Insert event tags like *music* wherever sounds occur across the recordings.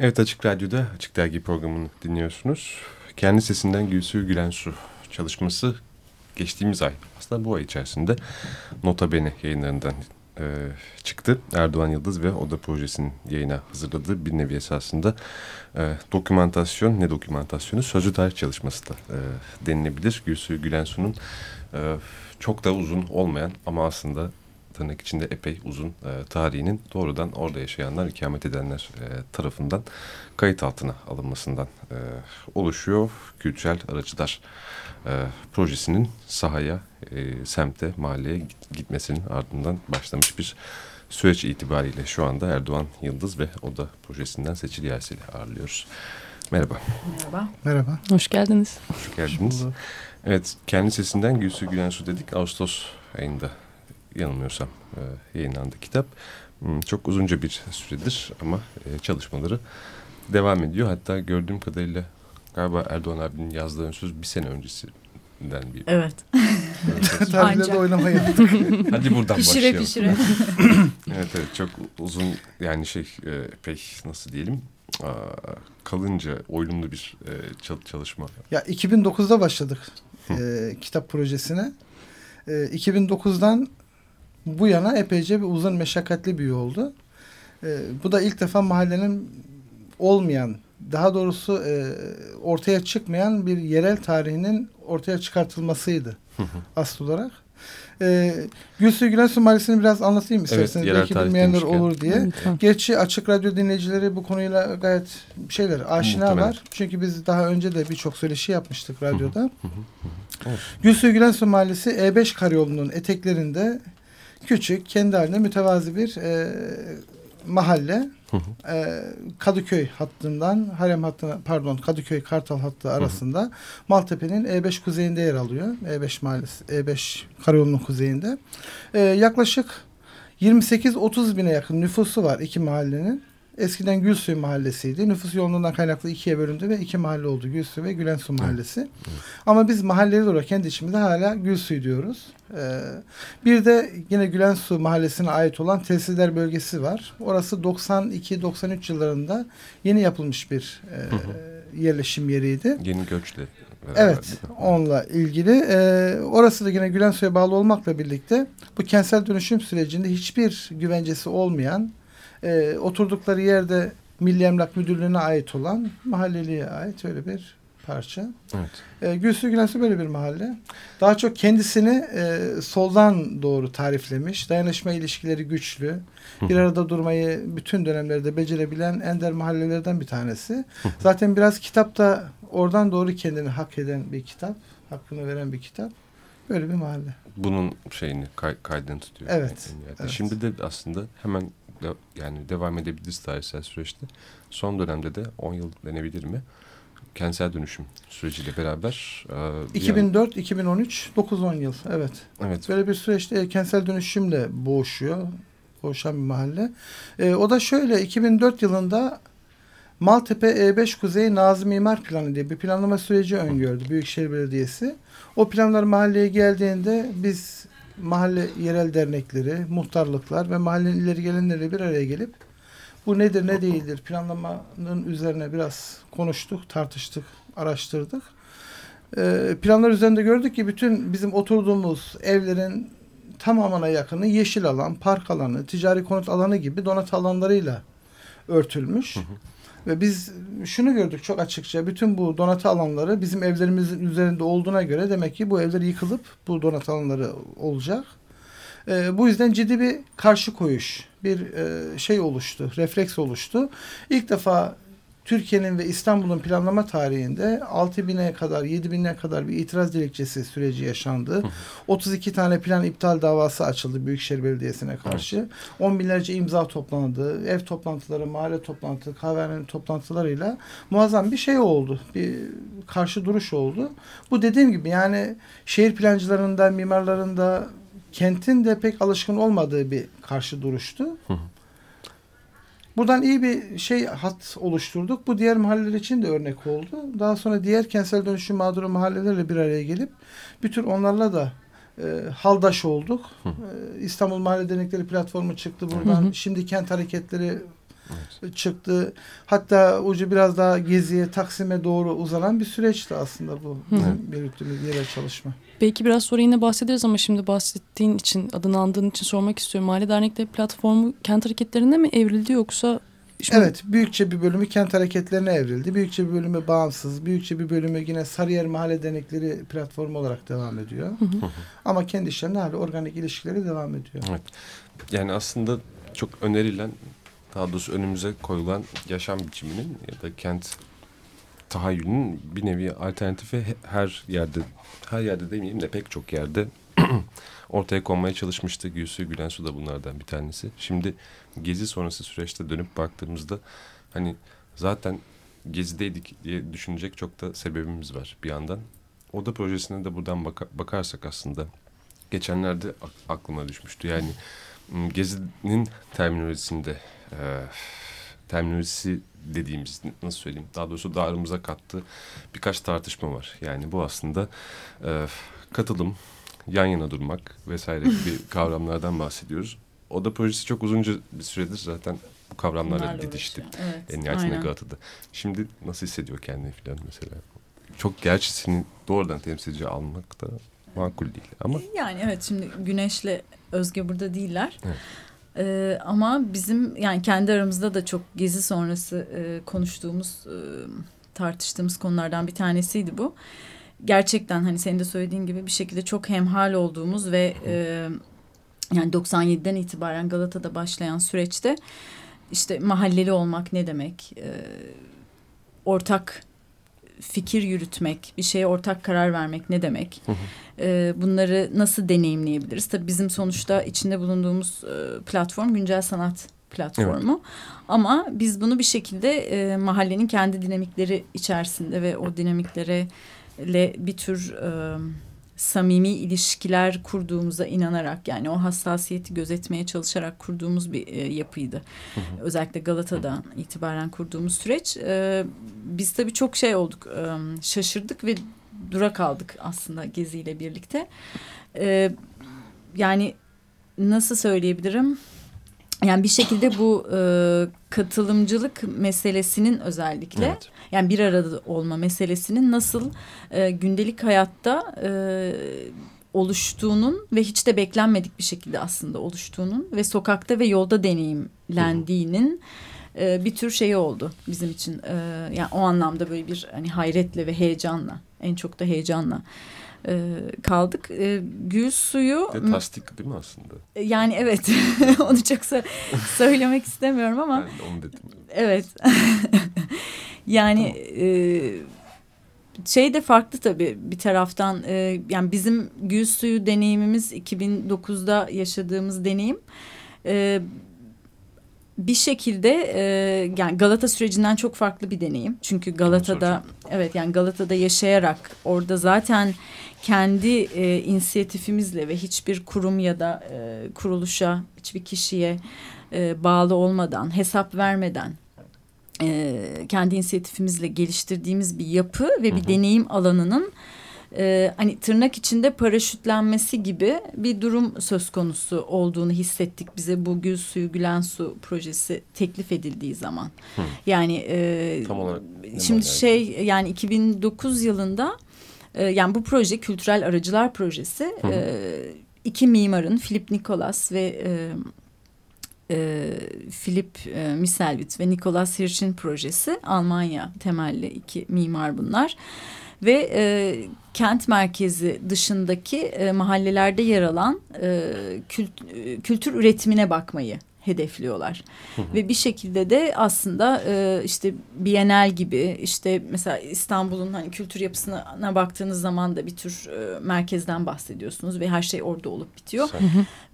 Evet Açık Radyo'da Açık Dergi programını dinliyorsunuz. Kendi sesinden Gülsü Gülen Su çalışması geçtiğimiz ay aslında bu ay içerisinde Nota Bene yayınlarından e, çıktı. Erdoğan Yıldız ve Oda Projesi'nin yayına hazırladığı bir nevi esasında e, dokümantasyon ne dokümantasyonu sözlü tarih çalışması da e, denilebilir. Gülsü Gülen Su'nun e, çok da uzun olmayan ama aslında tırnak içinde epey uzun e, tarihinin doğrudan orada yaşayanlar, ikamet edenler e, tarafından kayıt altına alınmasından e, oluşuyor. Kültürel Aracılar e, projesinin sahaya, e, semte, mahalleye gitmesinin ardından başlamış bir süreç itibariyle şu anda Erdoğan Yıldız ve Oda projesinden Seçil Yersel'i ağırlıyoruz. Merhaba. Merhaba. Merhaba. Hoş geldiniz. Hoş geldiniz. Evet, kendi sesinden Gülsü Gülensu dedik. Ağustos ayında yanılmıyorsam e, yayınlandı kitap. Hmm, çok uzunca bir süredir ama e, çalışmaları devam ediyor. Hatta gördüğüm kadarıyla galiba Erdoğan abinin yazdığı söz bir sene öncesinden bir. Evet. Tarihlerde oynama yaptık. Hadi buradan pişire başlayalım. Pişire *laughs* evet evet çok uzun yani şey e, pek nasıl diyelim kalınca oyunlu bir e, çalışma. Ya 2009'da başladık e, kitap projesine. E, 2009'dan bu yana epeyce bir uzun meşakkatli bir yoldu. E, bu da ilk defa mahallenin olmayan, daha doğrusu e, ortaya çıkmayan bir yerel tarihinin ortaya çıkartılmasıydı asıl olarak. E, Gülsü Gülensu Mahallesi'ni biraz anlatayım isterseniz. Evet, Belki bilmeyenler olur diye. Lütfen. Gerçi Açık Radyo dinleyicileri bu konuyla gayet şeyler aşinalar. Muhtemelen. Çünkü biz daha önce de birçok söyleşi yapmıştık radyoda. Evet. Gülsü Gülensu Mahallesi E5 karayolunun eteklerinde küçük, kendi halinde mütevazi bir e, mahalle. E, Kadıköy hattından Harem hattına pardon Kadıköy Kartal hattı arasında Maltepe'nin E5 kuzeyinde yer alıyor. E5 mahallesi E5 karayolunun kuzeyinde. E, yaklaşık 28-30 bine yakın nüfusu var iki mahallenin. Eskiden Gülsuyu mahallesiydi. Nüfus yoğunluğundan kaynaklı ikiye bölündü ve iki mahalle oldu. Gülsuyu ve Gülensu mahallesi. Ama biz mahalleli olarak kendi içimizde hala Gülsuyu diyoruz. Ee, bir de yine Gülensu mahallesine ait olan Tesisler bölgesi var. Orası 92-93 yıllarında yeni yapılmış bir e, yerleşim yeriydi. Yeni göçle. Evet, onunla ilgili. Ee, orası da yine Gülensu'ya bağlı olmakla birlikte bu kentsel dönüşüm sürecinde hiçbir güvencesi olmayan, e, oturdukları yerde Milli Emlak Müdürlüğü'ne ait olan, mahalleliye ait öyle bir parça. Evet. E, Gülsü Gülensu böyle bir mahalle. Daha çok kendisini e, soldan doğru tariflemiş. Dayanışma ilişkileri güçlü. Bir arada durmayı bütün dönemlerde becerebilen ender mahallelerden bir tanesi. Zaten biraz kitap da oradan doğru kendini hak eden bir kitap. Hakkını veren bir kitap. Böyle bir mahalle. Bunun şeyini kay, kaydını tutuyor. Evet, Yani evet. Şimdi de aslında hemen de, yani devam edebiliriz tarihsel süreçte. Son dönemde de 10 yıl denebilir mi? Kentsel dönüşüm süreciyle beraber. e, bir yan- 2004-2013 9-10 yıl. Evet. evet. Böyle bir süreçte kentsel dönüşümle boğuşuyor. Boğuşan bir mahalle. E, o da şöyle 2004 yılında Maltepe E5 Kuzey Nazım İmar Planı diye bir planlama süreci öngördü Büyükşehir Belediyesi. O planlar mahalleye geldiğinde biz mahalle yerel dernekleri, muhtarlıklar ve mahallenin ileri gelenleri bir araya gelip bu nedir ne değildir planlamanın üzerine biraz konuştuk, tartıştık, araştırdık. Ee, planlar üzerinde gördük ki bütün bizim oturduğumuz evlerin tamamına yakını yeşil alan, park alanı, ticari konut alanı gibi donat alanlarıyla örtülmüş. Ve biz şunu gördük çok açıkça. Bütün bu donatı alanları bizim evlerimizin üzerinde olduğuna göre demek ki bu evler yıkılıp bu donatı alanları olacak. Ee, bu yüzden ciddi bir karşı koyuş, bir e, şey oluştu, refleks oluştu. İlk defa Türkiye'nin ve İstanbul'un planlama tarihinde 6000'e kadar 7000'e kadar bir itiraz dilekçesi süreci yaşandı. 32 tane plan iptal davası açıldı Büyükşehir Belediyesi'ne karşı. On binlerce imza toplandı. Ev toplantıları, mahalle toplantıları, kahvehanenin toplantılarıyla muazzam bir şey oldu. Bir karşı duruş oldu. Bu dediğim gibi yani şehir plancılarında, mimarlarında kentin de pek alışkın olmadığı bir karşı duruştu. Buradan iyi bir şey hat oluşturduk. Bu diğer mahalleler için de örnek oldu. Daha sonra diğer kentsel dönüşüm mağduru mahallelerle bir araya gelip bütün onlarla da e, haldaş olduk. E, İstanbul Mahalle Dernekleri platformu çıktı buradan. Hı hı. Şimdi kent hareketleri. Çıktı. Hatta ucu biraz daha Gezi'ye, Taksim'e doğru uzanan bir süreçti aslında bu yürüttüğümüz yerel çalışma. Belki biraz sonra yine bahsederiz ama şimdi bahsettiğin için, adını andığın için sormak istiyorum. Mahalle Dernekleri platformu kent hareketlerine mi evrildi yoksa Şimdi... Evet, büyükçe bir bölümü kent hareketlerine evrildi. Büyükçe bir bölümü bağımsız, büyükçe bir bölümü yine Sarıyer Mahalle Dernekleri platformu olarak devam ediyor. Hı hı. Ama kendi işlerine hala organik ilişkileri devam ediyor. Evet. Yani aslında çok önerilen, daha doğrusu önümüze koyulan yaşam biçiminin ya da kent tahayyülünün bir nevi alternatifi her yerde, her yerde demeyeyim de pek çok yerde *clears throat* ortaya konmaya çalışmıştı. Gülsü Gülensu da bunlardan bir tanesi. Şimdi gezi sonrası süreçte dönüp baktığımızda hani zaten gezideydik diye düşünecek çok da sebebimiz var bir yandan. Oda projesine de buradan baka, bakarsak aslında geçenlerde aklıma düşmüştü. Yani gezinin terminolojisinde e, terminolojisi dediğimiz nasıl söyleyeyim daha doğrusu dağarımıza kattığı birkaç tartışma var. Yani bu aslında e, katılım, yan yana durmak vesaire gibi *laughs* kavramlardan bahsediyoruz. O da projesi çok uzunca bir süredir zaten bu kavramlarla Bunlarla didişti. Evet, en nihayetinde Galata'da. Şimdi nasıl hissediyor kendini falan mesela? Çok gerçi senin doğrudan temsilci almak da makul değil ama. Yani evet şimdi Güneş'le Özge burada değiller. Evet. Ee, ama bizim yani kendi aramızda da çok gezi sonrası e, konuştuğumuz e, tartıştığımız konulardan bir tanesiydi bu. Gerçekten hani senin de söylediğin gibi bir şekilde çok hemhal olduğumuz ve e, yani 97'den itibaren Galata'da başlayan süreçte işte mahalleli olmak ne demek? E, ortak fikir yürütmek, bir şeye ortak karar vermek ne demek? E, bunları nasıl deneyimleyebiliriz? Tabii bizim sonuçta içinde bulunduğumuz e, platform güncel sanat platformu. Evet. Ama biz bunu bir şekilde e, mahallenin kendi dinamikleri içerisinde ve o dinamiklere bir tür e, samimi ilişkiler kurduğumuza inanarak yani o hassasiyeti gözetmeye çalışarak kurduğumuz bir e, yapıydı. Hı hı. Özellikle Galata'dan itibaren kurduğumuz süreç. E, biz tabii çok şey olduk, e, şaşırdık ve dura kaldık aslında Gezi ile birlikte. E, yani nasıl söyleyebilirim? Yani bir şekilde bu e, katılımcılık meselesinin özellikle evet. yani bir arada olma meselesinin nasıl e, gündelik hayatta e, oluştuğunun ve hiç de beklenmedik bir şekilde aslında oluştuğunun ve sokakta ve yolda deneyimlendiğinin e, bir tür şeyi oldu bizim için. E, yani o anlamda böyle bir hani hayretle ve heyecanla en çok da heyecanla e, kaldık. E, gül suyu... De tasdik değil mi aslında? E, yani evet. *laughs* onu çok *laughs* söylemek istemiyorum ama... Ben onu dedim. Evet. *laughs* yani... E, şey de farklı tabii bir taraftan e, yani bizim gül suyu deneyimimiz 2009'da yaşadığımız deneyim e, bir şekilde e, yani Galata sürecinden çok farklı bir deneyim. Çünkü Galata'da evet yani Galata'da yaşayarak orada zaten kendi e, inisiyatifimizle ve hiçbir kurum ya da e, kuruluşa hiçbir kişiye e, bağlı olmadan hesap vermeden e, kendi inisiyatifimizle geliştirdiğimiz bir yapı ve bir hı hı. deneyim alanının e, hani tırnak içinde paraşütlenmesi gibi bir durum söz konusu olduğunu hissettik bize bu Gül Suyu Gülen Su projesi teklif edildiği zaman. Hı. Yani e, Tam olarak şimdi şey yani 2009 yılında e, yani bu proje kültürel aracılar projesi hı. E, iki mimarın Philip Nicholas ve e, e, Philip e, Misselwit ve Nicholas Hirsch'in projesi Almanya temelli iki mimar bunlar ve e, kent merkezi dışındaki e, mahallelerde yer alan e, kült, e, kültür üretimine bakmayı hedefliyorlar. Ve bir şekilde de aslında e, işte Bienal gibi işte mesela İstanbul'un hani kültür yapısına baktığınız zaman da bir tür e, merkezden bahsediyorsunuz ve her şey orada olup bitiyor.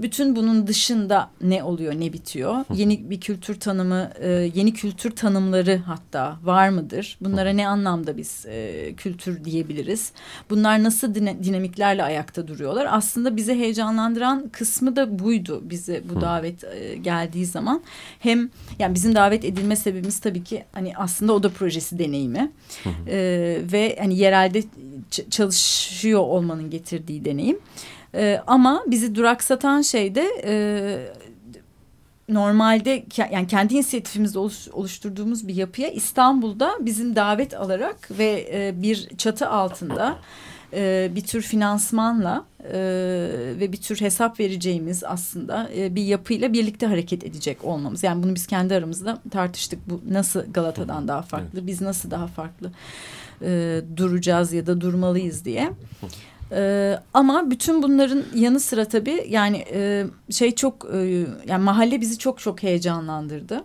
Bütün bunun dışında ne oluyor ne bitiyor? yeni bir kültür tanımı, e, yeni kültür tanımları hatta var mıdır? Bunlara ne anlamda biz e, kültür diyebiliriz? Bunlar nasıl dinamiklerle ayakta duruyorlar? Aslında bizi heyecanlandıran kısmı da buydu bize bu davet e, geldi geldiği zaman hem yani bizim davet edilme sebebimiz tabii ki hani aslında oda projesi deneyimi E, ve hani yerelde çalışıyor olmanın getirdiği deneyim. E, ama bizi duraksatan şey de e, normalde yani kendi inisiyatifimizde oluş, oluşturduğumuz bir yapıya İstanbul'da bizim davet alarak ve e, bir çatı altında e, bir tür finansmanla e, ve bir tür hesap vereceğimiz aslında e, bir yapıyla birlikte hareket edecek olmamız. Yani bunu biz kendi aramızda tartıştık. Bu nasıl Galata'dan daha farklı, evet. biz nasıl daha farklı e, duracağız ya da durmalıyız diye. Ee, ama bütün bunların yanı sıra tabii yani e, şey çok e, yani mahalle bizi çok çok heyecanlandırdı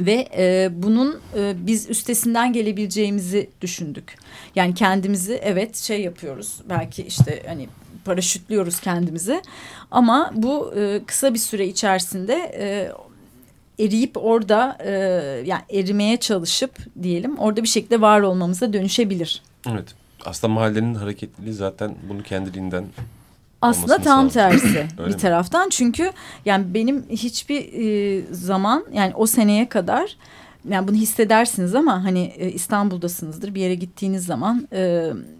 ve e, bunun e, biz üstesinden gelebileceğimizi düşündük. Yani kendimizi evet şey yapıyoruz belki işte hani paraşütlüyoruz kendimizi ama bu e, kısa bir süre içerisinde e, eriyip orada e, yani erimeye çalışıp diyelim orada bir şekilde var olmamıza dönüşebilir. Evet. Aslında mahallenin hareketliliği zaten bunu kendiliğinden aslında tam tersi *clears throat* bir taraftan çünkü yani benim hiçbir e, zaman yani o seneye kadar yani bunu hissedersiniz ama hani e, İstanbul'dasınızdır bir yere gittiğiniz zaman e,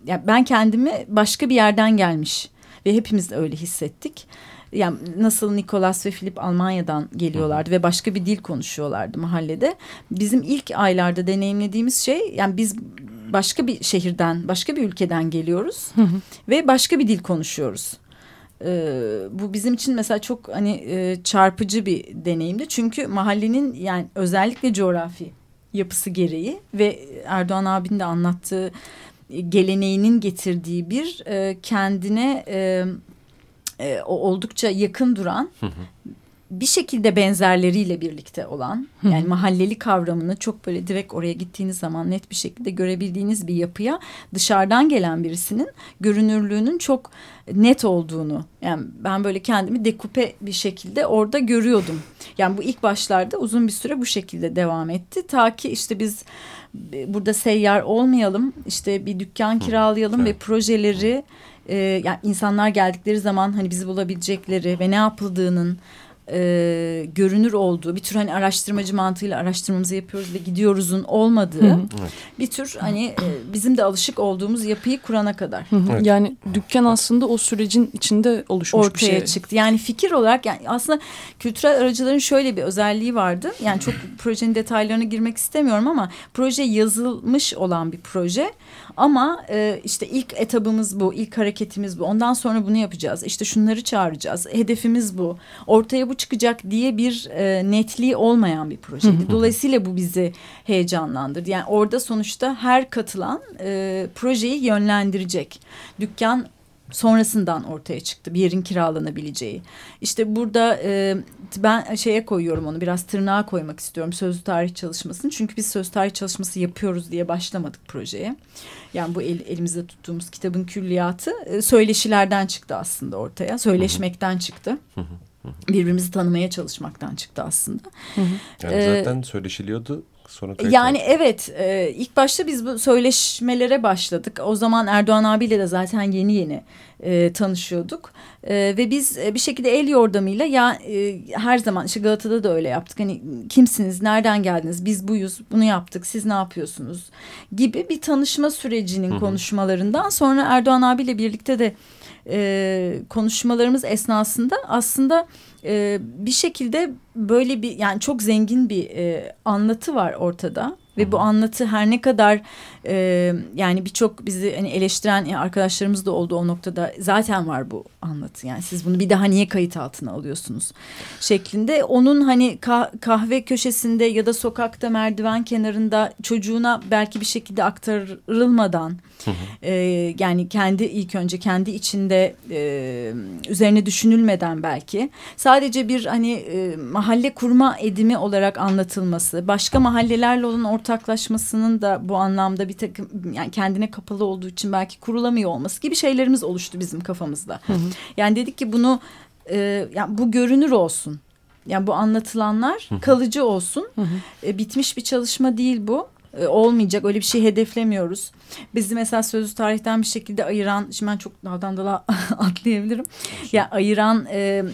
yani ben kendimi başka bir yerden gelmiş ve hepimiz de öyle hissettik. Yani nasıl Nikolas ve Filip Almanya'dan geliyorlardı ve başka bir dil konuşuyorlardı mahallede. Bizim ilk aylarda deneyimlediğimiz şey yani biz başka bir şehirden, başka bir ülkeden geliyoruz ve başka bir dil konuşuyoruz. Ee, bu bizim için mesela çok hani e, çarpıcı bir deneyimdi. Çünkü mahallenin yani özellikle coğrafi yapısı gereği ve Erdoğan abinin de anlattığı geleneğinin getirdiği bir e, kendine e, e, oldukça yakın duran bir şekilde benzerleriyle birlikte olan yani mahalleli kavramını çok böyle direkt oraya gittiğiniz zaman net bir şekilde görebildiğiniz bir yapıya dışarıdan gelen birisinin görünürlüğünün çok net olduğunu yani ben böyle kendimi dekupe bir şekilde orada görüyordum. Yani bu ilk başlarda uzun bir süre bu şekilde devam etti. Ta ki işte biz burada seyyar olmayalım işte bir dükkan kiralayalım ve projeleri e, yani insanlar geldikleri zaman hani bizi bulabilecekleri ve ne yapıldığının e, görünür olduğu bir tür hani araştırmacı mantığıyla araştırmamızı yapıyoruz ve gidiyoruzun olmadığı hı hı. bir tür hani e, bizim de alışık olduğumuz yapıyı kurana kadar. Hı hı. Evet. Yani dükkan aslında o sürecin içinde oluşmuş Ortaya bir şey. çıktı. Yani fikir olarak yani aslında kültürel aracıların şöyle bir özelliği vardı. Yani çok projenin detaylarına girmek istemiyorum ama proje yazılmış olan bir proje. Ama e, işte ilk etabımız bu, ilk hareketimiz bu. Ondan sonra bunu yapacağız. İşte şunları çağıracağız. Hedefimiz bu. Ortaya bu çıkacak diye bir e, netliği olmayan bir projeydi. Dolayısıyla bu bizi heyecanlandırdı. Yani orada sonuçta her katılan e, projeyi yönlendirecek. Dükkan sonrasından ortaya çıktı bir yerin kiralanabileceği. İşte burada e, ben şeye koyuyorum onu biraz tırnağa koymak istiyorum sözlü tarih çalışmasını. Çünkü biz sözlü tarih çalışması yapıyoruz diye başlamadık projeye. Yani bu el, elimizde tuttuğumuz kitabın külliyatı e, söyleşilerden çıktı aslında ortaya. Söyleşmekten çıktı. Birbirimizi tanımaya çalışmaktan çıktı aslında. Yani ee, zaten söyleşiliyordu Sonra tekrar... Yani evet e, ilk başta biz bu söyleşmelere başladık. O zaman Erdoğan abiyle de zaten yeni yeni e, tanışıyorduk. E, ve biz e, bir şekilde el yordamıyla ya e, her zaman işte Galata'da da öyle yaptık. Hani kimsiniz, nereden geldiniz, biz buyuz, bunu yaptık, siz ne yapıyorsunuz gibi bir tanışma sürecinin Hı -hı. konuşmalarından sonra Erdoğan abiyle birlikte de e, konuşmalarımız esnasında aslında e, bir şekilde böyle bir yani çok zengin bir e, anlatı var ortada. Ve bu anlatı her ne kadar e, yani birçok bizi hani eleştiren arkadaşlarımız da oldu o noktada zaten var bu anlatı. Yani siz bunu bir daha niye kayıt altına alıyorsunuz şeklinde. Onun hani kah kahve köşesinde ya da sokakta merdiven kenarında çocuğuna belki bir şekilde aktarılmadan e, yani kendi ilk önce kendi içinde e, üzerine düşünülmeden belki sadece bir hani e, mahalle kurma edimi olarak anlatılması başka mahallelerle olan ortaklaşmasının da bu anlamda bir takım yani kendine kapalı olduğu için belki kurulamıyor olması gibi şeylerimiz oluştu bizim kafamızda. Hı hı. Yani dedik ki bunu e, yani bu görünür olsun. Yani bu anlatılanlar hı hı. kalıcı olsun. Hı hı. E, bitmiş bir çalışma değil bu. E, olmayacak. Öyle bir şey hedeflemiyoruz. Bizi mesela sözlü tarihten bir şekilde ayıran, şimdi ben çok daldan dala *laughs* atlayabilirim. Ya yani ayıran e,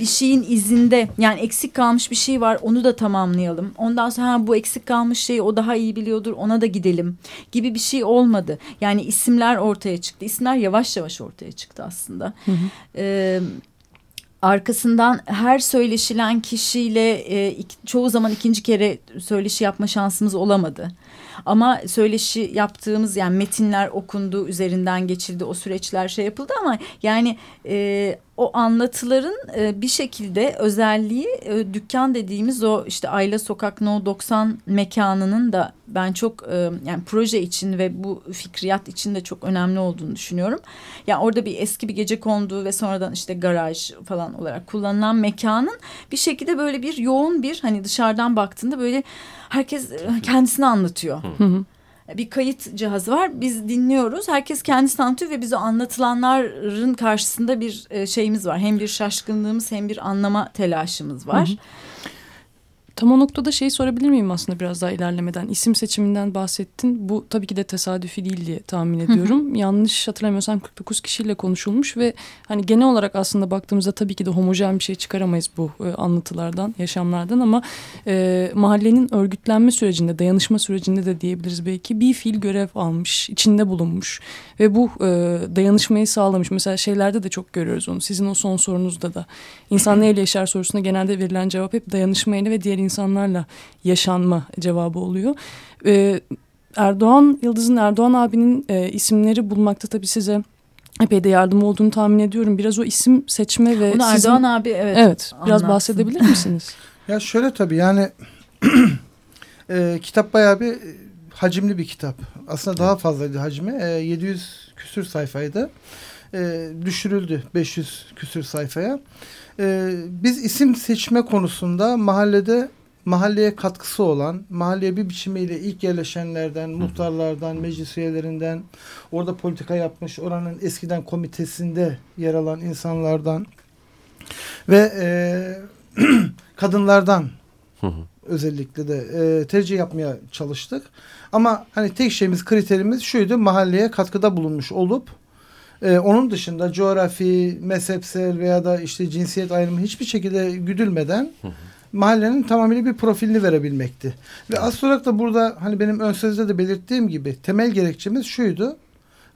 bir şeyin izinde yani eksik kalmış bir şey var onu da tamamlayalım. Ondan sonra ha, bu eksik kalmış şeyi o daha iyi biliyordur ona da gidelim gibi bir şey olmadı. Yani isimler ortaya çıktı. İsimler yavaş yavaş ortaya çıktı aslında. Hı hı. E, arkasından her söyleşilen kişiyle e, çoğu zaman ikinci kere söyleşi yapma şansımız olamadı. Ama söyleşi yaptığımız yani metinler okundu, üzerinden geçildi, o süreçler şey yapıldı ama yani e, o anlatıların e, bir şekilde özelliği e, dükkan dediğimiz o işte Ayla Sokak No 90 mekanının da ben çok e, yani proje için ve bu fikriyat için de çok önemli olduğunu düşünüyorum. Yani orada bir eski bir gece kondu ve sonradan işte garaj falan olarak kullanılan mekanın bir şekilde böyle bir yoğun bir hani dışarıdan baktığında böyle herkes e, kendisini anlatıyor. Hı hı bir kayıt cihazı var. Biz dinliyoruz. Herkes kendisi anlatıyor ve biz anlatılanların karşısında bir e, şeyimiz var. Hem bir şaşkınlığımız hem bir anlama telaşımız var. Hı hı. Tam o noktada şeyi sorabilir miyim aslında biraz daha ilerlemeden? İsim seçiminden bahsettin. Bu tabii ki de tesadüfi değil diye tahmin ediyorum. Yanlış hatırlamıyorsam 49 kişiyle konuşulmuş ve hani genel olarak aslında baktığımızda tabii ki de homojen bir şey çıkaramayız bu e, anlatılardan, yaşamlardan ama e, mahallenin örgütlenme sürecinde, dayanışma sürecinde de diyebiliriz belki bir fiil görev almış, içinde bulunmuş ve bu e, dayanışmayı sağlamış. Mesela şeylerde de çok görüyoruz onu. Sizin o son sorunuzda da. İnsan neyle yaşar sorusuna genelde verilen cevap hep dayanışmayla ve diğer insanlarla yaşanma cevabı oluyor. Ee, Erdoğan, Yıldız'ın Erdoğan abinin e, isimleri bulmakta tabii size epey de yardım olduğunu tahmin ediyorum. Biraz o isim seçme ve Onu sizin... Erdoğan abi evet. Evet, biraz anlatsın. bahsedebilir misiniz? *laughs* ya şöyle tabii yani *clears throat* e, kitap bayağı bir hacimli bir kitap. Aslında daha fazlaydı hacmi. E, 700 küsür sayfaydı. E, düşürüldü 500 küsür sayfaya. E, biz isim seçme konusunda mahallede mahalleye katkısı olan, mahalleye bir biçimiyle ilk yerleşenlerden, muhtarlardan, meclis üyelerinden, orada politika yapmış, oranın eskiden komitesinde yer alan insanlardan ve e, *clears throat* kadınlardan özellikle de e, tercih yapmaya çalıştık. Ama hani tek şeyimiz, kriterimiz şuydu, mahalleye katkıda bulunmuş olup ee, onun dışında coğrafi, mezhepsel veya da işte cinsiyet ayrımı hiçbir şekilde güdülmeden mahallenin tamamıyla bir profilini verebilmekti. Ve az olarak da burada hani benim ön sözde de belirttiğim gibi temel gerekçemiz şuydu.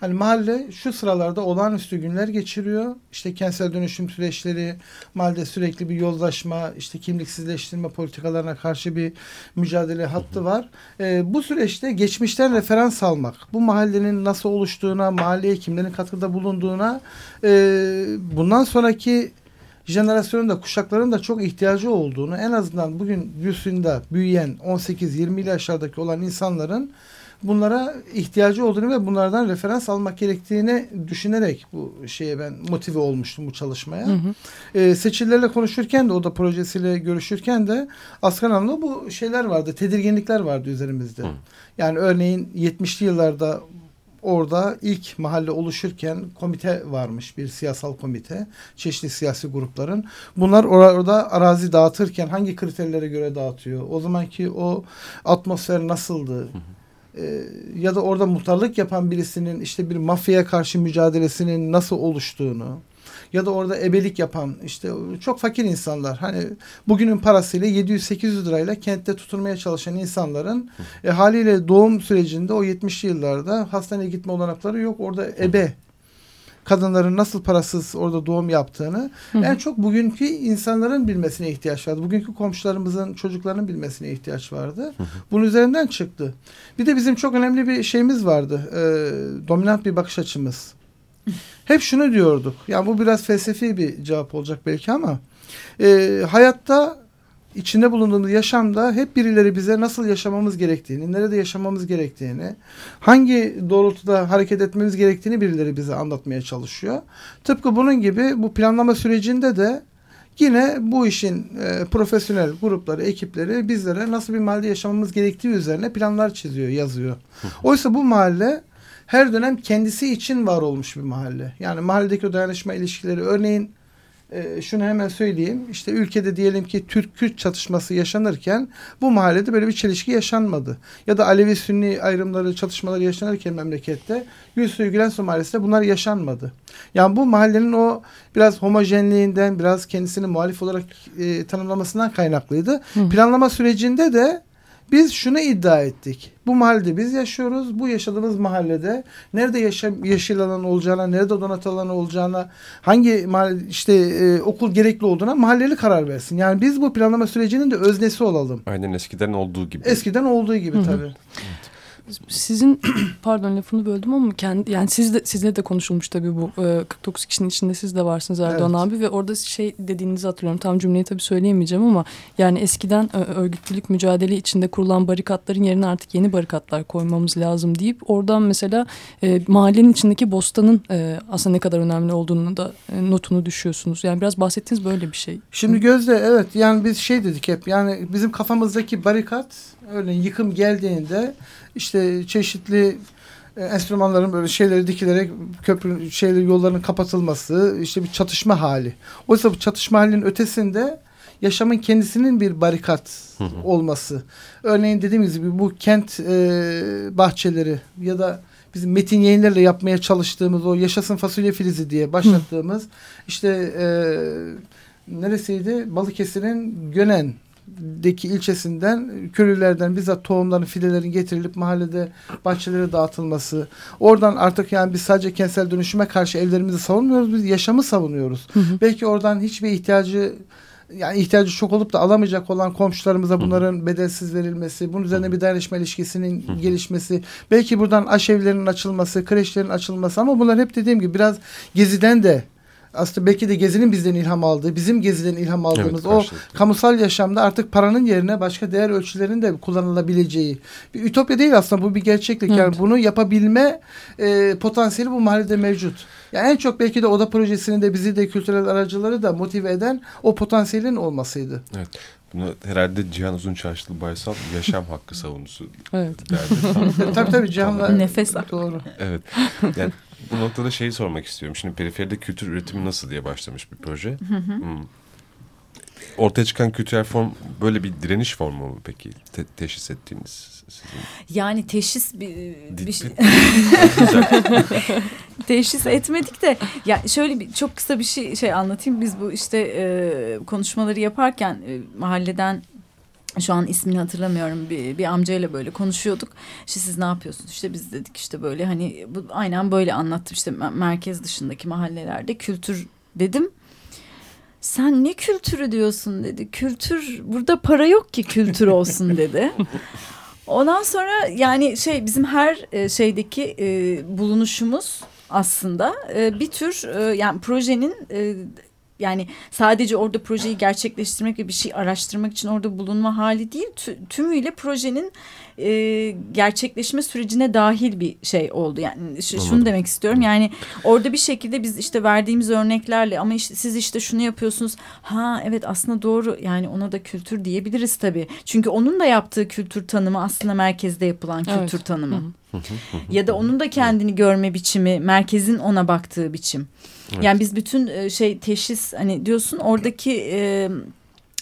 Hani mahalle şu sıralarda olağanüstü günler geçiriyor. İşte kentsel dönüşüm süreçleri, mahallede sürekli bir yozlaşma, işte kimliksizleştirme politikalarına karşı bir mücadele hattı var. Ee, bu süreçte geçmişten referans almak, bu mahallenin nasıl oluştuğuna, mahalleye kimlerin katkıda bulunduğuna, e, bundan sonraki jenerasyonun da kuşakların da çok ihtiyacı olduğunu en azından bugün Gülsün'de büyüyen 18-20 yaşlardaki olan insanların bunlara ihtiyacı olduğunu ve bunlardan referans almak gerektiğini düşünerek bu şeye ben motive olmuştum bu çalışmaya. Hı hı. Ee, seçillerle konuşurken de o da projesiyle görüşürken de askan anlamda bu şeyler vardı. Tedirginlikler vardı üzerimizde. Hı. Yani örneğin 70'li yıllarda orada ilk mahalle oluşurken komite varmış bir siyasal komite çeşitli siyasi grupların bunlar orada arazi dağıtırken hangi kriterlere göre dağıtıyor o zamanki o atmosfer nasıldı hı hı e, ya da orada muhtarlık yapan birisinin işte bir mafyaya karşı mücadelesinin nasıl oluştuğunu ya da orada ebelik yapan işte çok fakir insanlar hani bugünün parasıyla 700-800 lirayla kentte tutunmaya çalışan insanların e, haliyle doğum sürecinde o 70'li yıllarda hastaneye gitme olanakları yok. Orada ebe kadınların nasıl parasız orada doğum yaptığını hı hı. en çok bugünkü insanların bilmesine ihtiyaç vardı. Bugünkü komşularımızın çocuklarının bilmesine ihtiyaç vardı. Hı hı. Bunun üzerinden çıktı. Bir de bizim çok önemli bir şeyimiz vardı. E, dominant bir bakış açımız. Hep şunu diyorduk. Yani bu biraz felsefi bir cevap olacak belki ama e, hayatta içinde bulunduğumuz yaşamda hep birileri bize nasıl yaşamamız gerektiğini, nerede yaşamamız gerektiğini, hangi doğrultuda hareket etmemiz gerektiğini birileri bize anlatmaya çalışıyor. Tıpkı bunun gibi bu planlama sürecinde de yine bu işin e, profesyonel grupları, ekipleri bizlere nasıl bir mahallede yaşamamız gerektiği üzerine planlar çiziyor, yazıyor. Oysa bu mahalle her dönem kendisi için var olmuş bir mahalle. Yani mahalledeki o dayanışma ilişkileri örneğin e, şunu hemen söyleyeyim. İşte ülkede diyelim ki Türk-Kürt çatışması yaşanırken bu mahallede böyle bir çelişki yaşanmadı. Ya da Alevi-Sünni ayrımları, çatışmaları yaşanırken memlekette Gülsuyu Gülensu Mahallesi'nde bunlar yaşanmadı. Yani bu mahallenin o biraz homojenliğinden, biraz kendisini muhalif olarak e, tanımlamasından kaynaklıydı. Hı. Planlama sürecinde de Biz şunu iddia ettik. Bu mahallede biz yaşıyoruz. Bu yaşadığımız mahallede nerede yaşam, yeşil alan olacağına, nerede donat alanı olacağına, hangi mahalle, işte e, okul gerekli olduğuna mahalleli karar versin. Yani biz bu planlama sürecinin de öznesi olalım. Aynen eskiden olduğu gibi. Eskiden olduğu gibi Hı hı. tabii. Sizin *clears throat* pardon lafını böldüm ama kendi yani siz de sizle de konuşulmuş tabii bu e, 49 kişinin içinde siz de varsınız Erdoğan Evet. abi ve orada şey dediğinizi hatırlıyorum. Tam cümleyi tabii söyleyemeyeceğim ama yani eskiden ö- örgütlülük mücadele içinde kurulan barikatların yerine artık yeni barikatlar koymamız lazım deyip oradan mesela e, mahallenin içindeki bostanın e, aslında ne kadar önemli olduğunu da e, notunu düşüyorsunuz. Yani biraz bahsettiğiniz böyle bir şey. Şimdi Gözde evet yani biz şey dedik hep yani bizim kafamızdaki barikat örneğin yıkım geldiğinde işte çeşitli e, enstrümanların böyle şeyleri dikilerek köprü şeyleri yolların kapatılması işte bir çatışma hali. Oysa bu çatışma halinin ötesinde yaşamın kendisinin bir barikat olması. Örneğin dediğimiz gibi bu kent e, bahçeleri ya da bizim metin yayınlarıyla yapmaya çalıştığımız o yaşasın fasulye filizi diye başlattığımız işte e, neresiydi? Balıkesir'in Gönen'deki ilçesinden köylülerden bizzat tohumların fidelerin getirilip mahallede bahçelere dağıtılması. Oradan artık yani biz sadece kentsel dönüşüme karşı evlerimizi savunmuyoruz. Biz yaşamı savunuyoruz. Hı hı. Belki oradan hiçbir ihtiyacı yani ihtiyacı çok olup da alamayacak olan komşularımıza bunların bedelsiz verilmesi, bunun üzerine bir dayanışma ilişkisinin gelişmesi, belki buradan aşevlerin açılması, kreşlerin açılması ama bunlar hep dediğim gibi biraz geziden de aslında belki de Gezi'nin bizden ilham aldığı, bizim Gezi'den ilham aldığımız o karşılıklı. kamusal yaşamda artık paranın yerine başka değer ölçülerinin de kullanılabileceği bir ütopya değil aslında bu bir gerçeklik. Yani Evet. bunu yapabilme e, potansiyeli bu mahallede mevcut. Yani en çok belki de oda projesinin de bizi de kültürel aracıları da motive eden o potansiyelin olmasıydı. Evet. Bunu herhalde Cihan Uzunçarşılı Baysal yaşam hakkı savunusu Evet. derdi. Tam- *laughs* tabii tabii Cihan'la Nefes al. doğru. Evet. Yani bu noktada şeyi sormak istiyorum. Şimdi periferide kültür üretimi nasıl diye başlamış bir proje. Hmm. Ortaya çıkan kültürel form böyle bir direniş formu mu peki te- teşhis ettiğiniz sizin? Yani teşhis bir, bir şey- *laughs* teşhis etmedik de ya şöyle bir çok kısa bir şey şey anlatayım. Biz bu işte e, konuşmaları yaparken e, mahalleden şu an ismini hatırlamıyorum bir, bir amcayla böyle konuşuyorduk. İşte siz ne yapıyorsunuz? İşte biz dedik işte böyle hani bu aynen böyle anlattım işte me- merkez dışındaki mahallelerde kültür dedim. Sen ne kültürü diyorsun dedi. Kültür burada para yok ki kültür olsun dedi. *laughs* Ondan sonra yani şey bizim her e, şeydeki e, bulunuşumuz aslında e, bir tür yani projenin yani sadece orada projeyi gerçekleştirmek ve bir şey araştırmak için orada bulunma hali değil tü- tümüyle projenin e, gerçekleşme sürecine dahil bir şey oldu. Yani ş- şunu demek istiyorum yani orada bir şekilde biz işte verdiğimiz örneklerle ama işte, siz işte şunu yapıyorsunuz. Ha evet aslında doğru yani ona da kültür diyebiliriz tabii. Çünkü onun da yaptığı kültür tanımı aslında merkezde yapılan Evet. kültür tanımı. Hı hı. Ya da onun da kendini görme biçimi, merkezin ona baktığı biçim. Evet. Yani biz bütün e, şey teşhis hani diyorsun oradaki e,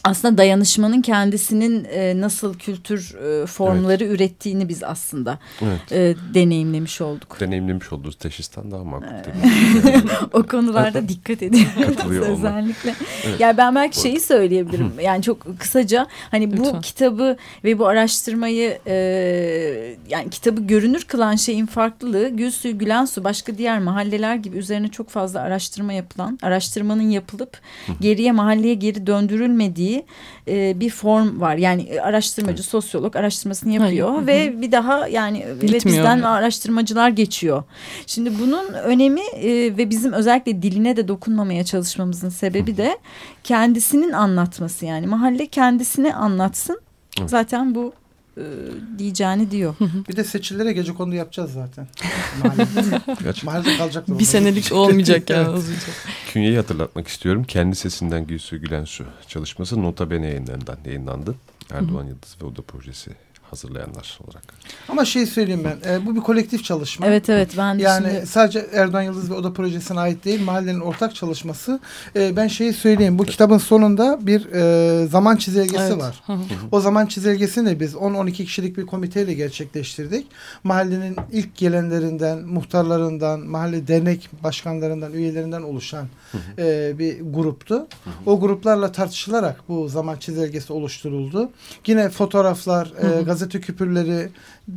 aslında dayanışmanın kendisinin e, nasıl kültür e, formları ürettiğini biz aslında Evet. e, deneyimlemiş olduk. Deneyimlemiş olduğunuz teşhisten daha makul. Evet. tabii. *laughs* O konularda dikkat ediyoruz *laughs* özellikle. Evet. Yani ben belki şeyi söyleyebilirim. Yani çok kısaca hani bu Lütfen. kitabı ve bu araştırmayı e, yani kitabı görünür kılan şeyin farklılığı Gülsuyu Gülensu başka diğer mahalleler gibi üzerine çok fazla araştırma yapılan, araştırmanın yapılıp geriye mahalleye geri döndürülmediği e, bir form var. Yani araştırmacı, sosyolog araştırmasını yapıyor Hayır. ve bir daha yani evet Bitmiyor. bizden araştırmacılar geçiyor. Şimdi bunun önemi e, ve bizim özellikle diline de dokunmamaya çalışmamızın sebebi de kendisinin anlatması yani mahalle kendisini anlatsın. Evet. Zaten bu e, diyeceğini diyor. Bir de seçilere gece kondu yapacağız zaten. *laughs* Mahallede, kalacaklar. Bir senelik *laughs* olmayacak yani Evet. Künyeyi hatırlatmak istiyorum. Kendi sesinden Gülsü Gülen Su çalışması Nota Bene yayınlarından yayınlandı. Erdoğan Yıldız ve Oda Projesi hazırlayanlar olarak. Ama şey söyleyeyim ben. E, bu bir kolektif çalışma. Evet evet ben Yani şimdi... sadece Erdoğan Yıldız ve Oda Projesi'ne ait değil. Mahallenin ortak çalışması. E, ben şeyi söyleyeyim. Bu kitabın sonunda bir e, zaman çizelgesi Evet. var. Hı hı. O zaman çizelgesini de biz 10-12 kişilik bir komiteyle gerçekleştirdik. Mahallenin ilk gelenlerinden, muhtarlarından, mahalle dernek başkanlarından, üyelerinden oluşan e, bir gruptu. O gruplarla tartışılarak bu zaman çizelgesi oluşturuldu. Yine fotoğraflar, e, gazete küpürleri,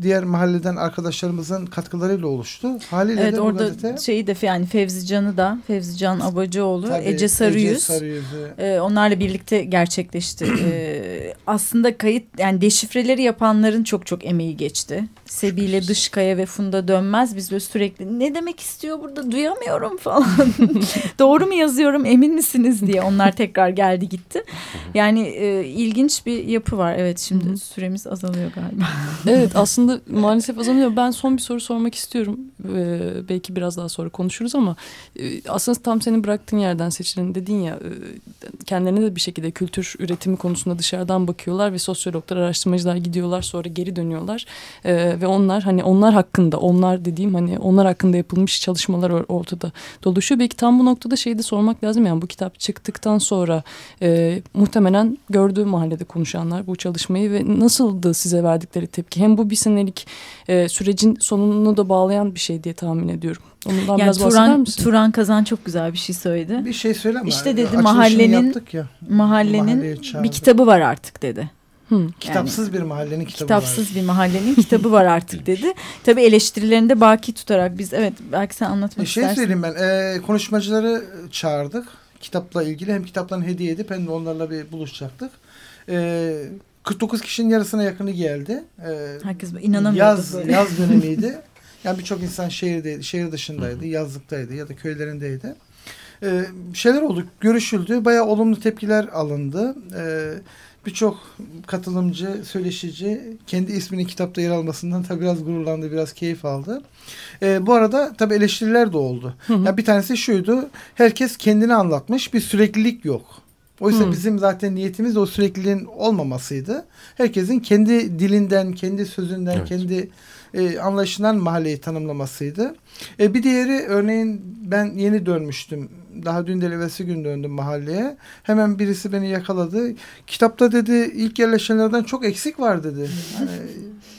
diğer mahalleden arkadaşlarımızın katkılarıyla oluştu. Haliyle Evet de orada gazete şeyi de yani Fevzi Can'ı da Fevzi Can Abacıoğlu, tabii, Ece Sarıyüz. Sarıyüz'ü, Ee, onlarla birlikte gerçekleşti. *clears throat* Ee, aslında kayıt yani deşifreleri yapanların çok çok emeği geçti. Sebiyle Dışkaya ve Funda Dönmez biz böyle sürekli ne demek istiyor burada duyamıyorum *laughs* falan. Doğru mu yazıyorum emin misiniz diye onlar tekrar geldi gitti. *laughs* Yani e, ilginç bir yapı var. Evet şimdi Hı hı. süremiz azalıyor galiba. *laughs* Evet aslında maalesef azalıyor. Ben son bir soru sormak istiyorum. Ee, belki biraz daha sonra konuşuruz ama e, aslında tam senin bıraktığın yerden seçilen dedin ya e, kendilerine de bir şekilde kültür üretimi konusunda dışarıdan bakıyorlar ve sosyologlar, araştırmacılar gidiyorlar sonra geri dönüyorlar. Ee, ve onlar hani onlar hakkında onlar dediğim hani onlar hakkında yapılmış çalışmalar or- ortada dolaşıyor. Belki tam bu noktada şeyi de sormak lazım yani bu kitap çıktıktan sonra e, muhtemelen gördüğü mahallede konuşanlar bu çalışmayı ve nasıldı size verdikleri tepki? Hem bu bir senelik e, sürecin sonunu da bağlayan bir şey diye tahmin ediyorum. Ondan Yani biraz bahseder Turan, misin? Turan Kazan çok güzel bir şey söyledi. bir şey söyleme. İşte dedi, Açılışını mahallenin- ya. Mahallenin bir kitabı var artık dedi. Hı. Kitapsız bir mahallenin kitabı var. Kitapsız bir mahallenin kitabı var artık dedi. *laughs* Tabii eleştirilerini de baki tutarak biz evet belki sen anlatmak E, Şey istersin. söyleyeyim ben. e, konuşmacıları çağırdık. Kitapla ilgili hem kitaplarını hediye edip hem de onlarla bir buluşacaktık. E, 49 kişinin yarısına yakını geldi. E, Herkes inanamıyordu yaz, böyle. yaz *laughs* dönemiydi. Yani birçok insan şehirdeydi, şehir dışındaydı, yazlıktaydı ya da köylerindeydi. E, şeyler oldu, görüşüldü. Bayağı olumlu tepkiler alındı. E, Birçok katılımcı, söyleşici kendi isminin kitapta yer almasından tabii biraz gururlandı, biraz keyif aldı. E, bu arada tabii eleştiriler de oldu. Hı hı. Ya bir tanesi şuydu. Herkes kendini anlatmış. Bir süreklilik yok. Oysa Hı. bizim zaten niyetimiz o sürekliliğin olmamasıydı. Herkesin kendi dilinden, kendi sözünden, Evet. kendi e, anlayışından mahalleyi tanımlamasıydı. E, bir diğeri örneğin ben yeni dönmüştüm. Daha dün de evvelsi gün döndüm mahalleye. Hemen birisi beni yakaladı. Kitapta dedi ilk yerleşenlerden çok eksik var dedi. Hani,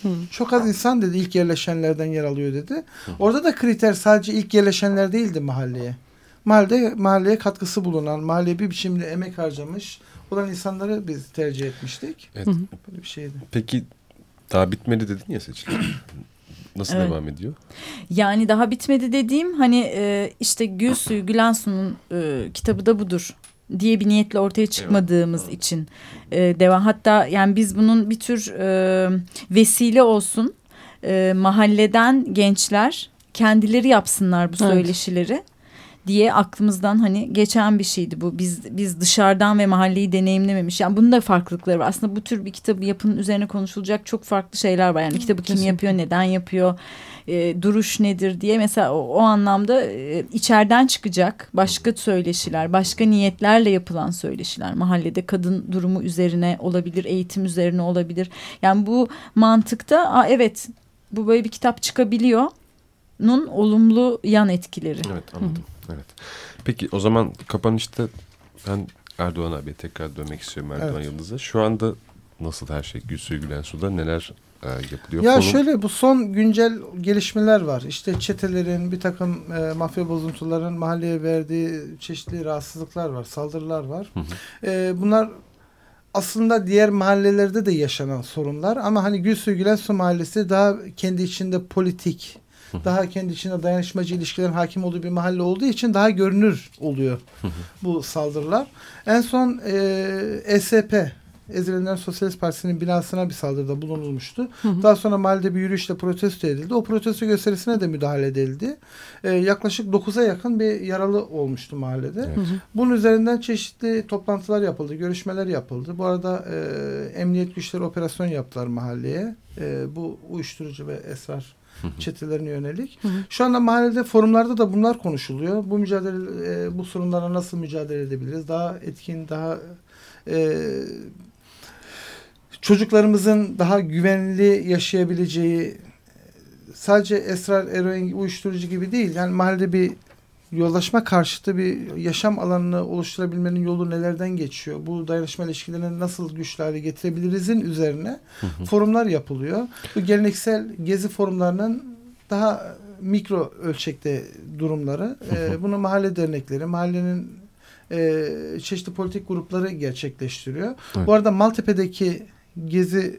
Hı. *laughs* çok az insan dedi ilk yerleşenlerden yer alıyor dedi. Orada da kriter sadece ilk yerleşenler değildi mahalleye. Mahallede mahalleye katkısı bulunan, mahalleye bir biçimde emek harcamış olan insanları biz tercih etmiştik. Evet. Böyle bir şeydi. Peki daha bitmedi dedin ya seçilen. *clears throat* Nasıl Evet. devam ediyor? Yani daha bitmedi dediğim hani e, işte Gül Suyu Gülen Su'nun e, kitabı da budur diye bir niyetle ortaya çıkmadığımız Evet. için e, devam. Hatta yani biz bunun bir tür e, vesile olsun e, mahalleden gençler kendileri yapsınlar bu Evet. Diye aklımızdan hani geçen bir şeydi bu. Biz biz dışarıdan ve mahalleyi deneyimlememiş. Yani bunun da farklılıkları var. Aslında bu tür bir kitabı yapının üzerine konuşulacak çok farklı şeyler var. Yani kitabı kim Kesinlikle. yapıyor, neden yapıyor, e, duruş nedir diye mesela o, o anlamda e, içeriden çıkacak başka söyleşiler, başka niyetlerle yapılan söyleşiler. Mahallede kadın durumu üzerine olabilir, eğitim üzerine olabilir. Yani bu mantıkta Aa, evet bu böyle bir kitap çıkabiliyor. Nun olumlu yan etkileri. Evet anladım. Evet. Peki o zaman kapanışta ben Erdoğan abiye tekrar dönmek istiyorum Erdoğan Evet. Yıldız'a. Şu anda nasıl her şey Gülsuyu Gülen Su'da neler e, yapılıyor? Ya Konu- şöyle bu son güncel gelişmeler var. İşte çetelerin, bir takım e, mafya bozuntuların mahalleye verdiği çeşitli rahatsızlıklar var, saldırılar var. Hı hı. E, bunlar aslında diğer mahallelerde de yaşanan sorunlar ama hani Gülsuyu Gülensu Mahallesi daha kendi içinde politik, daha kendi içinde dayanışmacı ilişkilerin hakim olduğu bir mahalle olduğu için daha görünür oluyor bu saldırılar. En son e, ESP Ezilenler Sosyalist Partisi'nin binasına bir saldırıda bulunulmuştu. Daha sonra mahallede bir yürüyüşle protesto edildi. O protesto gösterisine de müdahale edildi. E, yaklaşık 9'a yakın bir yaralı olmuştu mahallede. Evet. Bunun üzerinden çeşitli toplantılar yapıldı, görüşmeler yapıldı. Bu arada e, emniyet güçleri operasyon yaptılar mahalleye. E, bu uyuşturucu ve esrar çetelerine yönelik. Şu anda mahallede forumlarda da bunlar konuşuluyor. Bu mücadele, e, bu sorunlara nasıl mücadele edebiliriz? Daha etkin, daha e, çocuklarımızın daha güvenli yaşayabileceği sadece esrar, eroin, uyuşturucu gibi değil. Yani mahallede bir yollaşma karşıtı bir yaşam alanını oluşturabilmenin yolu nelerden geçiyor? Bu dayanışma ilişkilerini nasıl güçlü hale getirebilirizin üzerine forumlar yapılıyor. Bu geleneksel gezi forumlarının daha mikro ölçekte durumları. E, bunu mahalle dernekleri, mahallenin e, çeşitli politik grupları gerçekleştiriyor. Evet. Bu arada Maltepe'deki gezi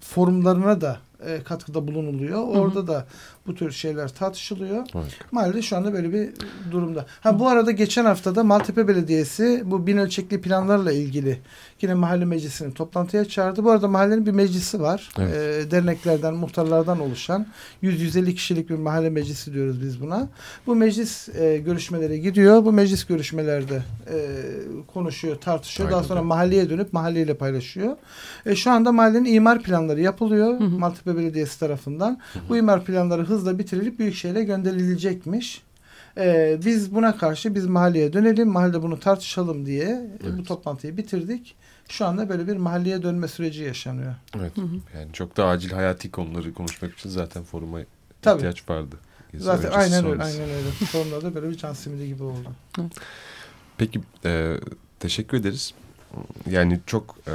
forumlarına da e, katkıda bulunuluyor. Orada da bu tür şeyler tartışılıyor. Harika. Mahalle şu anda böyle bir durumda. Ha bu arada geçen haftada Maltepe Belediyesi bu bin ölçekli planlarla ilgili yine mahalle meclisini toplantıya çağırdı. Bu arada mahallenin bir meclisi var. Evet. Ee, derneklerden, muhtarlardan oluşan 100-150 kişilik bir mahalle meclisi diyoruz biz buna. Bu meclis e, görüşmeleri gidiyor. Bu meclis görüşmelerde e, konuşuyor, tartışıyor. Daha Aynen sonra öyle. mahalleye dönüp mahalleyle paylaşıyor. E, şu anda mahallenin imar planları yapılıyor Hı hı. Maltepe Belediyesi tarafından. Bu imar planları hızla bitirilip Büyükşehir'e gönderilecekmiş. Ee, biz buna karşı biz mahalleye dönelim, mahallede bunu tartışalım diye e, bu Evet. toplantıyı bitirdik. Şu anda böyle bir mahalleye dönme süreci yaşanıyor. Evet. Hı hı. Yani çok da acil hayati konuları konuşmak için zaten foruma Tabii. ihtiyaç vardı. Gezi Zaten aynen öyle, aynen öyle. Sonra da böyle bir can simidi gibi oldu. Peki e, teşekkür ederiz. Yani çok e,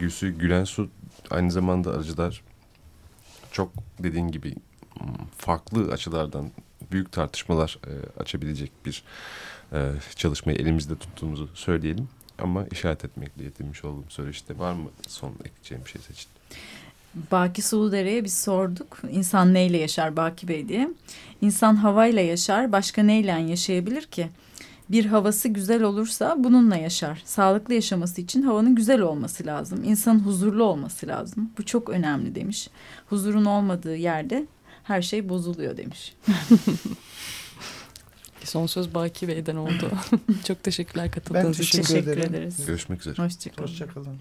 Gülsü Gülen Su aynı zamanda arıcılar çok dediğin gibi m, farklı açılardan büyük tartışmalar e, açabilecek bir e, çalışmayı elimizde tuttuğumuzu söyleyelim. Ama işaret etmekle yetinmiş olduğum söyleşte var mı son ekleyeceğim bir şey seçin? Baki Suludere'ye biz sorduk. İnsan neyle yaşar Baki Bey diye. İnsan havayla yaşar. Başka neyle yaşayabilir ki? Bir havası güzel olursa bununla yaşar. Sağlıklı yaşaması için havanın güzel olması lazım. İnsanın huzurlu olması lazım. Bu çok önemli demiş. Huzurun olmadığı yerde her şey bozuluyor demiş. *laughs* Son söz Baki Bey'den oldu. *laughs* Çok teşekkürler katıldığınız Ben için. teşekkür Teşekkür ederim. ederiz. Görüşmek üzere. Hoşçakalın. Hoşçakalın.